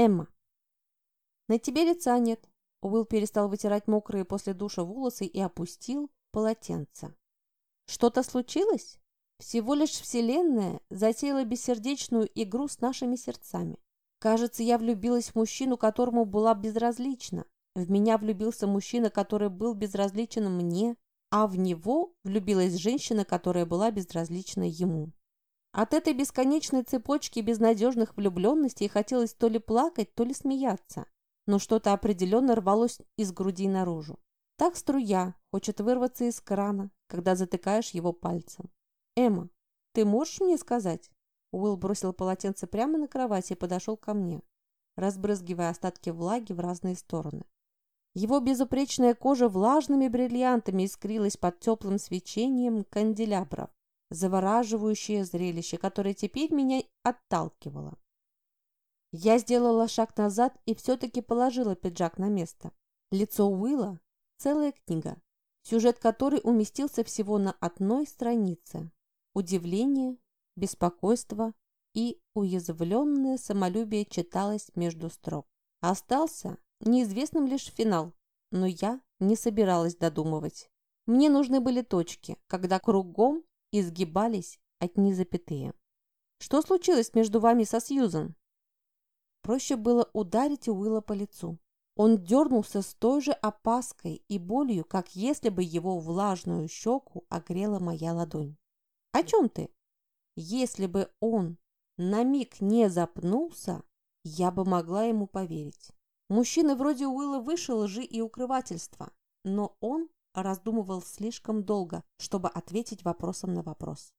Эмма. На тебе лица нет. Уилл перестал вытирать мокрые после душа волосы и опустил полотенце. Что-то случилось? Всего лишь Вселенная затеяла бессердечную игру с нашими сердцами. Кажется, я влюбилась в мужчину, которому была безразлична. В меня влюбился мужчина, который был безразличен мне, а в него влюбилась женщина, которая была безразлична ему. От этой бесконечной цепочки безнадежных влюбленностей хотелось то ли плакать, то ли смеяться, но что-то определенно рвалось из груди наружу. Так струя хочет вырваться из крана, когда затыкаешь его пальцем. «Эмма, ты можешь мне сказать?» Уилл бросил полотенце прямо на кровати и подошел ко мне, разбрызгивая остатки влаги в разные стороны. Его безупречная кожа влажными бриллиантами искрилась под теплым свечением канделябров, завораживающее зрелище, которое теперь меня отталкивало. Я сделала шаг назад и все-таки положила пиджак на место. Лицо Уилла – целая книга, сюжет которой уместился всего на одной странице. Удивление, беспокойство и уязвленное самолюбие читалось между строк. Остался неизвестным лишь финал, но я не собиралась додумывать. Мне нужны были точки, когда кругом изгибались одни запятые. «Что случилось между вами со Сьюзан?» Проще было ударить Уилла по лицу. Он дернулся с той же опаской и болью, как если бы его влажную щеку огрела моя ладонь. «О чем ты?» Если бы он на миг не запнулся, я бы могла ему поверить. Мужчина вроде Уилла выше лжи и укрывательства, но он раздумывал слишком долго, чтобы ответить вопросом на вопрос.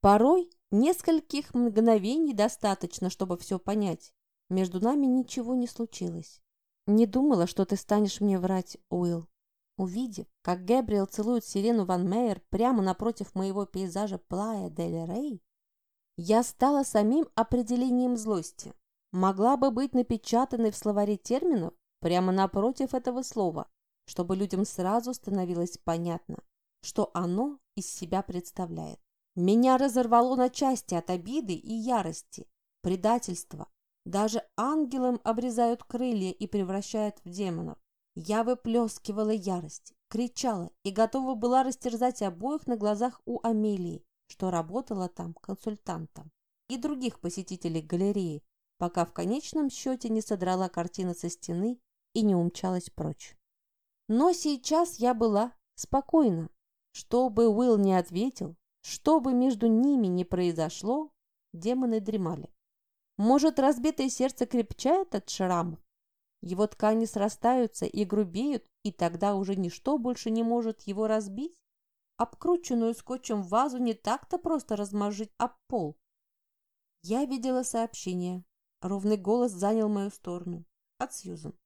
Порой нескольких мгновений достаточно, чтобы все понять. Между нами ничего не случилось. Не думала, что ты станешь мне врать, Уилл. Увидев, как Гэбриэл целует Сирену Ван Мейер прямо напротив моего пейзажа Плая Дель Рей, я стала самим определением злости. Могла бы быть напечатанной в словаре терминов прямо напротив этого слова, чтобы людям сразу становилось понятно, что оно из себя представляет. Меня разорвало на части от обиды и ярости, предательства. Даже ангелам обрезают крылья и превращают в демонов. Я выплескивала ярость, кричала и готова была растерзать обоих на глазах у Амелии, что работала там консультантом, и других посетителей галереи, пока в конечном счете не содрала картины со стены и не умчалась прочь. Но сейчас я была спокойна. Что бы Уилл не ответил, что бы между ними ни произошло, демоны дремали. Может, разбитое сердце крепчает от шрамов? Его ткани срастаются и грубеют, и тогда уже ничто больше не может его разбить? Обкрученную скотчем вазу не так-то просто размажить об пол. Я видела сообщение. Ровный голос занял мою сторону. От Сьюзан.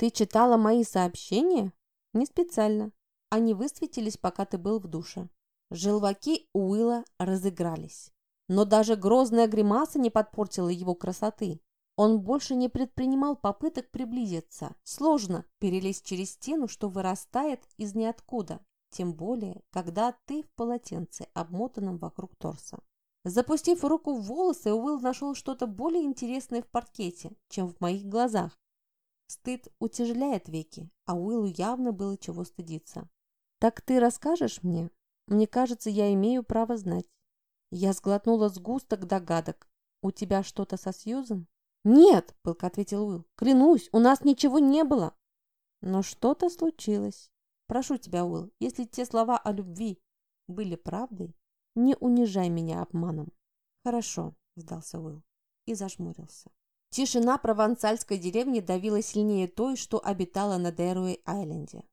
«Ты читала мои сообщения?» «Не специально. Они высветились, пока ты был в душе». Желваки Уилла разыгрались. Но даже грозная гримаса не подпортила его красоты. Он больше не предпринимал попыток приблизиться. Сложно перелезть через стену, что вырастает из ниоткуда, тем более, когда ты в полотенце, обмотанном вокруг торса. Запустив руку в волосы, Уилл нашел что-то более интересное в паркете, чем в моих глазах, Стыд утяжеляет веки, а Уиллу явно было чего стыдиться. «Так ты расскажешь мне? Мне кажется, я имею право знать». Я сглотнула сгусток догадок. «У тебя что-то со Сьюзен?» «Нет», — пылко ответил Уилл. «Клянусь, у нас ничего не было». «Но что-то случилось. Прошу тебя, Уилл, если те слова о любви были правдой, не унижай меня обманом». «Хорошо», — сдался Уилл и зажмурился. Тишина провансальской деревни давила сильнее той, что обитала на Деруэй-Айленде.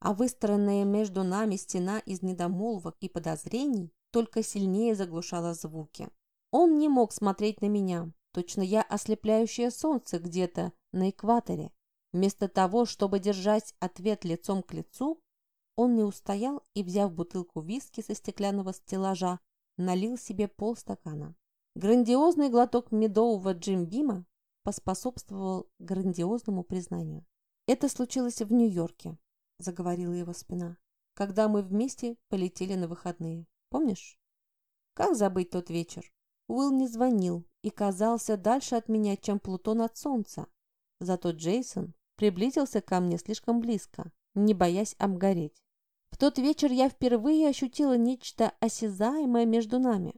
А выстроенная между нами стена из недомолвок и подозрений только сильнее заглушала звуки. Он не мог смотреть на меня, точно я ослепляющее солнце где-то на экваторе. Вместо того, чтобы держать ответ лицом к лицу, он не устоял и, взяв бутылку виски со стеклянного стеллажа, налил себе полстакана. Грандиозный глоток медового джимбима поспособствовал грандиозному признанию. «Это случилось в Нью-Йорке», — заговорила его спина, «когда мы вместе полетели на выходные. Помнишь?» Как забыть тот вечер? Уилл не звонил и казался дальше от меня, чем Плутон от Солнца. Зато Джейсон приблизился ко мне слишком близко, не боясь обгореть. В тот вечер я впервые ощутила нечто осязаемое между нами.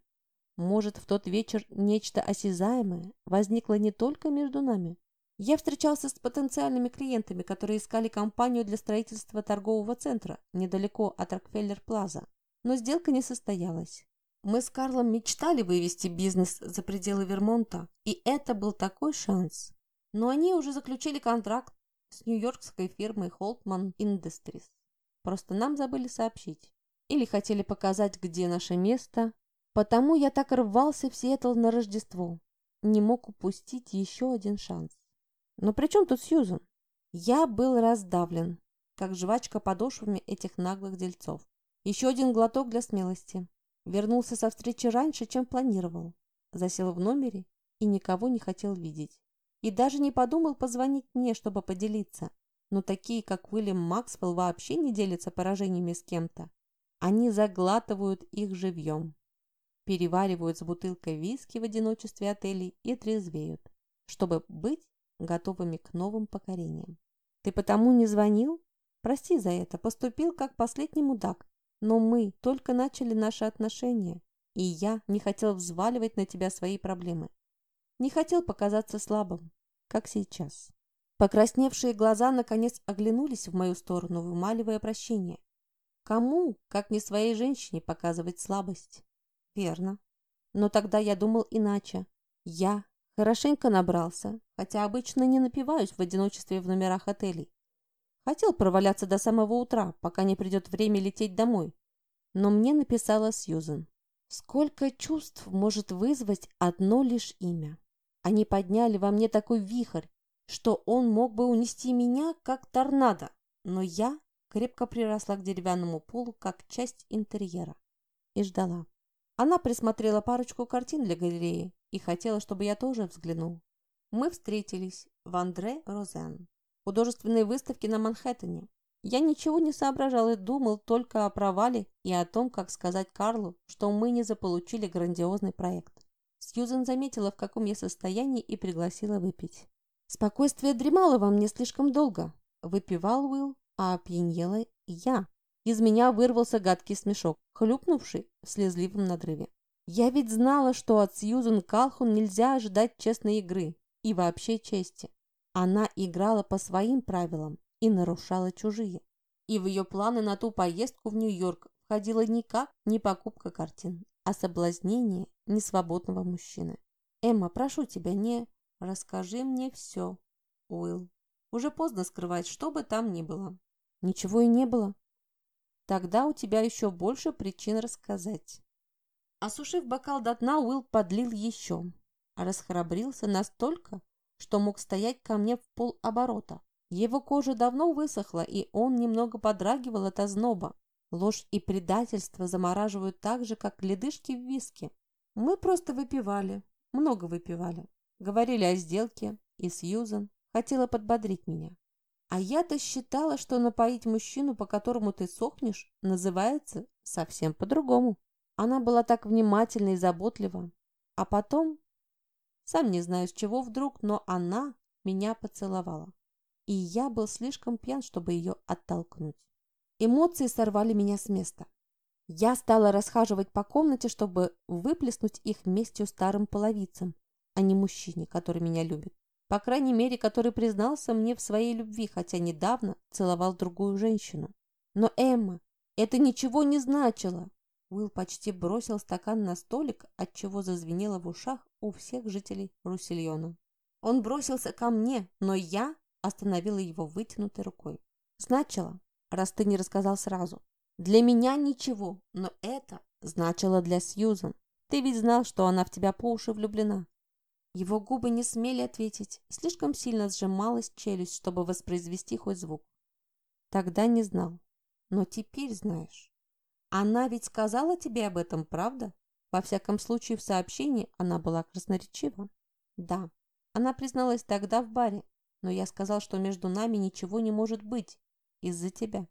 Может, в тот вечер нечто осязаемое возникло не только между нами. Я встречался с потенциальными клиентами, которые искали компанию для строительства торгового центра недалеко от Рокфеллер-Плаза. Но сделка не состоялась. Мы с Карлом мечтали вывести бизнес за пределы Вермонта, и это был такой шанс. Но они уже заключили контракт с нью-йоркской фирмой Holtman Industries. Просто нам забыли сообщить. Или хотели показать, где наше место. Потому я так рвался в Сиэтл на Рождество. Не мог упустить еще один шанс. Но при чем тут Сьюзан? Я был раздавлен, как жвачка подошвами этих наглых дельцов. Еще один глоток для смелости. Вернулся со встречи раньше, чем планировал. Засел в номере и никого не хотел видеть. И даже не подумал позвонить мне, чтобы поделиться. Но такие, как Уильям Максвелл, вообще не делятся поражениями с кем-то. Они заглатывают их живьем. Переваривают с бутылкой виски в одиночестве отелей и трезвеют, чтобы быть готовыми к новым покорениям. Ты потому не звонил? Прости за это, поступил как последний мудак. Но мы только начали наши отношения, и я не хотел взваливать на тебя свои проблемы. Не хотел показаться слабым, как сейчас. Покрасневшие глаза наконец оглянулись в мою сторону, вымаливая прощение. Кому, как не своей женщине, показывать слабость? Верно. Но тогда я думал иначе. Я хорошенько набрался, хотя обычно не напиваюсь в одиночестве в номерах отелей. Хотел проваляться до самого утра, пока не придет время лететь домой. Но мне написала Сьюзен. Сколько чувств может вызвать одно лишь имя? Они подняли во мне такой вихрь, что он мог бы унести меня, как торнадо, но я крепко приросла к деревянному полу, как часть интерьера, и ждала. Она присмотрела парочку картин для галереи и хотела, чтобы я тоже взглянул. Мы встретились в Андре Розен, художественной выставке на Манхэттене. Я ничего не соображал и думал только о провале и о том, как сказать Карлу, что мы не заполучили грандиозный проект. Сьюзен заметила, в каком я состоянии, и пригласила выпить. Спокойствие дремало во мне слишком долго. Выпивал Уилл, а опьянела я. Из меня вырвался гадкий смешок, хлюпнувший в слезливом надрыве. Я ведь знала, что от Сьюзен Калхун нельзя ожидать честной игры и вообще чести. Она играла по своим правилам и нарушала чужие. И в ее планы на ту поездку в Нью-Йорк входила никак не покупка картин, а соблазнение несвободного мужчины. «Эмма, прошу тебя, не...» «Расскажи мне все, Уилл. Уже поздно скрывать, что бы там ни было». «Ничего и не было». «Тогда у тебя еще больше причин рассказать». Осушив бокал до дна, Уилл подлил еще. Расхрабрился настолько, что мог стоять ко мне в полоборота. Его кожа давно высохла, и он немного подрагивал от озноба. Ложь и предательство замораживают так же, как ледышки в виске. Мы просто выпивали, много выпивали. Говорили о сделке, и Сьюзан хотела подбодрить меня. А я-то считала, что напоить мужчину, по которому ты сохнешь, называется совсем по-другому. Она была так внимательна и заботлива. А потом, сам не знаю с чего вдруг, но она меня поцеловала. И я был слишком пьян, чтобы ее оттолкнуть. Эмоции сорвали меня с места. Я стала расхаживать по комнате, чтобы выплеснуть их вместе старым половицам, а не мужчине, который меня любит. По крайней мере, который признался мне в своей любви, хотя недавно целовал другую женщину. Но, Эмма, это ничего не значило. Уилл почти бросил стакан на столик, отчего зазвенело в ушах у всех жителей Русильона. Он бросился ко мне, но я остановила его вытянутой рукой. Значило, раз ты не рассказал сразу. Для меня ничего, но это значило для Сьюзан. Ты ведь знал, что она в тебя по уши влюблена. Его губы не смели ответить, слишком сильно сжималась челюсть, чтобы воспроизвести хоть звук. Тогда не знал, но теперь знаешь. Она ведь сказала тебе об этом, правда? Во всяком случае, в сообщении она была красноречива. Да, она призналась тогда в баре, но я сказал, что между нами ничего не может быть из-за тебя.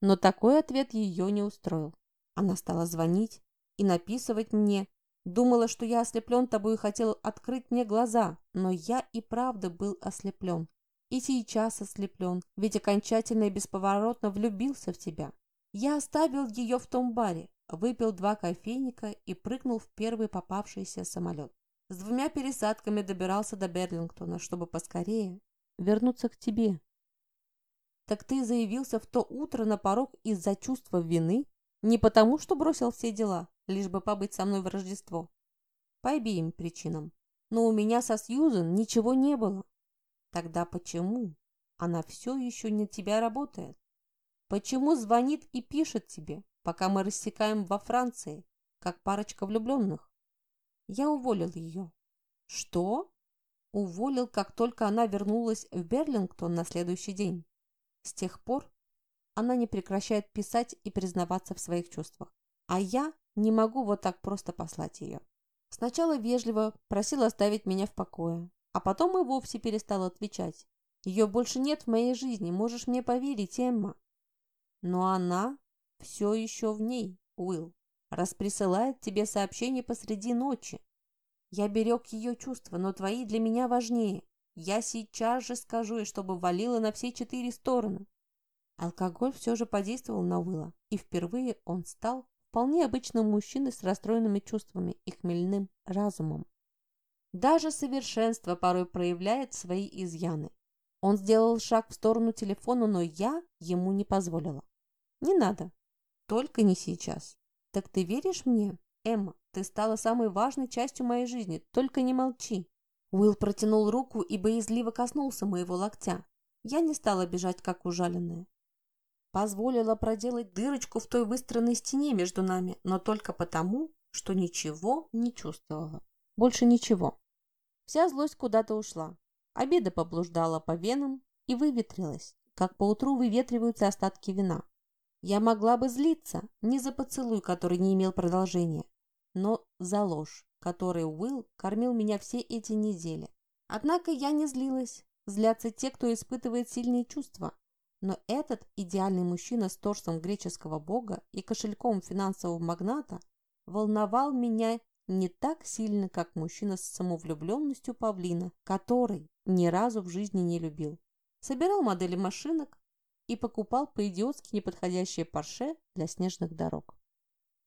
Но такой ответ ее не устроил. Она стала звонить и написывать мне, Думала, что я ослеплен тобой и хотел открыть мне глаза, но я и правда был ослеплен. И сейчас ослеплен, ведь окончательно и бесповоротно влюбился в тебя. Я оставил ее в том баре, выпил два кофейника и прыгнул в первый попавшийся самолет. С двумя пересадками добирался до Берлингтона, чтобы поскорее вернуться к тебе. Так ты заявился в то утро на порог из-за чувства вины? Не потому, что бросил все дела, лишь бы побыть со мной в Рождество. По обеим причинам. Но у меня со Сьюзен ничего не было. Тогда почему она все еще не тебя работает? Почему звонит и пишет тебе, пока мы рассекаем во Франции, как парочка влюбленных? Я уволил ее. Что? Уволил, как только она вернулась в Берлингтон на следующий день. С тех пор она не прекращает писать и признаваться в своих чувствах. А я не могу вот так просто послать ее. Сначала вежливо просила оставить меня в покое, а потом и вовсе перестала отвечать. Ее больше нет в моей жизни, можешь мне поверить, Эмма. Но она все еще в ней, Уилл, раз присылает тебе сообщение посреди ночи. Я берег ее чувства, но твои для меня важнее. Я сейчас же скажу, и чтобы валила на все четыре стороны. Алкоголь все же подействовал на Уилла, и впервые он стал вполне обычным мужчиной с расстроенными чувствами и хмельным разумом. Даже совершенство порой проявляет свои изъяны. Он сделал шаг в сторону телефона, но я ему не позволила. Не надо. Только не сейчас. Так ты веришь мне? Эмма, ты стала самой важной частью моей жизни. Только не молчи. Уилл протянул руку и боязливо коснулся моего локтя. Я не стала бежать, как ужаленная позволила проделать дырочку в той выстроенной стене между нами, но только потому, что ничего не чувствовала. Больше ничего. Вся злость куда-то ушла. Обида поблуждала по венам и выветрилась, как поутру выветриваются остатки вина. Я могла бы злиться не за поцелуй, который не имел продолжения, но за ложь, которой Уилл кормил меня все эти недели. Однако я не злилась. Злятся те, кто испытывает сильные чувства, но этот идеальный мужчина с торсом греческого бога и кошельком финансового магната волновал меня не так сильно, как мужчина с самовлюбленностью павлина, который ни разу в жизни не любил. Собирал модели машинок и покупал по-идиотски неподходящие парше для снежных дорог.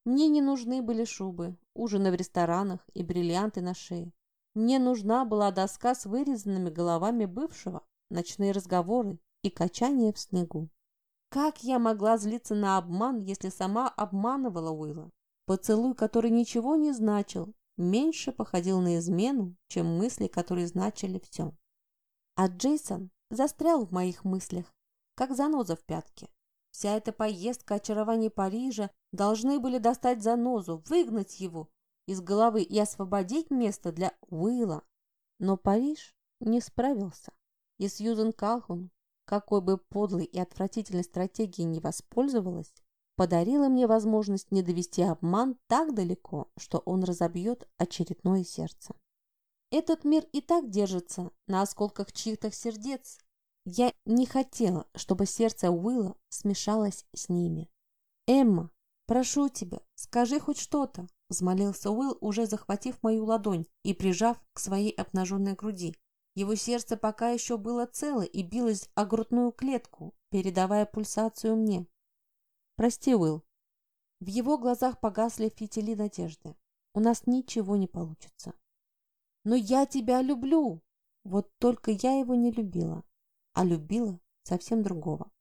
Мне не нужны были шубы, ужины в ресторанах и бриллианты на шее. Мне нужна была доска с вырезанными головами бывшего, ночные разговоры и качание в снегу. Как я могла злиться на обман, если сама обманывала Уилла? Поцелуй, который ничего не значил, меньше походил на измену, чем мысли, которые значили все. А Джейсон застрял в моих мыслях, как заноза в пятке. Вся эта поездка очарования Парижа должны были достать занозу, выгнать его из головы и освободить место для Уилла. Но Париж не справился, и Сьюзен Калхун какой бы подлой и отвратительной стратегией не воспользовалась, подарила мне возможность не довести обман так далеко, что он разобьет очередное сердце. Этот мир и так держится на осколках чьих-то сердец. Я не хотела, чтобы сердце Уилла смешалось с ними. «Эмма, прошу тебя, скажи хоть что-то», – взмолился Уилл, уже захватив мою ладонь и прижав к своей обнаженной груди. Его сердце пока еще было цело и билось о грудную клетку, передавая пульсацию мне. «Прости, Уилл». В его глазах погасли фитили надежды. «У нас ничего не получится». «Но я тебя люблю!» Вот только я его не любила, а любила совсем другого.